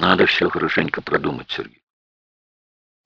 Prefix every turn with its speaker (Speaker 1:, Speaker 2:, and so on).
Speaker 1: Надо все хорошенько продумать, Сергей.